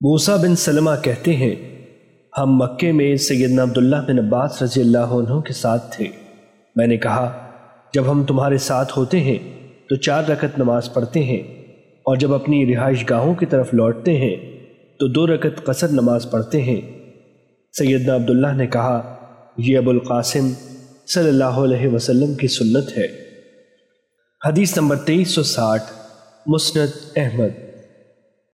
موسا بن سلمہ کہتے ہیں، ہم مکے میں سیدنا عبداللہ بن عباس رضی اللہ عنہ کے ساتھ تھے۔ میں نے کہا، جب ہم تمہارے ساتھ ہوتے ہیں تو چار رکت نماز پڑھتے ہیں، اور جب اپنی رہائش گاہوں کی طرف لوٹتے ہیں تو دو رکت قصر نماز پڑھتے ہیں۔ سیدنا عبداللہ نے کہا، یہ ابو القاسم صلی اللہ علیہ وسلم کی سنت ہے۔ حدیث نمبر تیئیس سو ساٹھ، مسند احمد۔